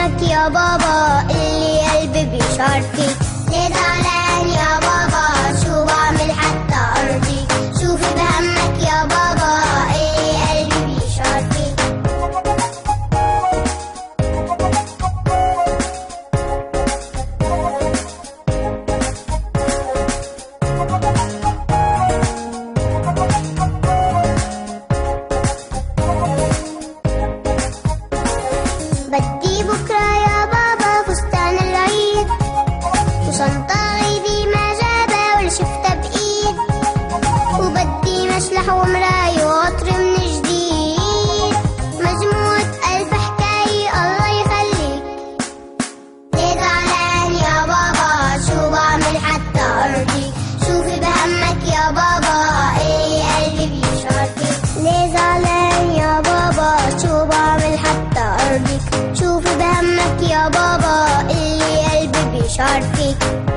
عينك يا بابا اللي قلبي بيشعر فيك. يا بابا شو بعمل حتى شوفي بهمك يا بابا اللي قلبي بيشعر بدي بكرة short week.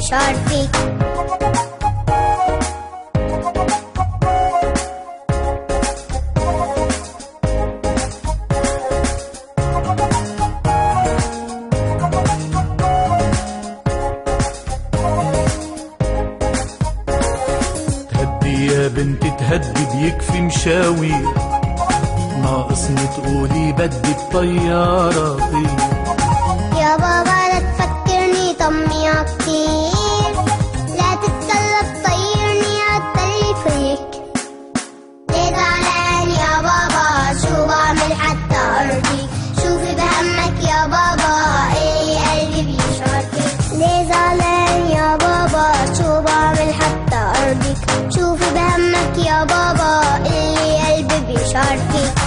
شرفي يا بنتي تهدي بيكفي مشاوير. ناقصني تقولي بدي الطيارة طير. يا بابا اللي قلبي بيشاركك.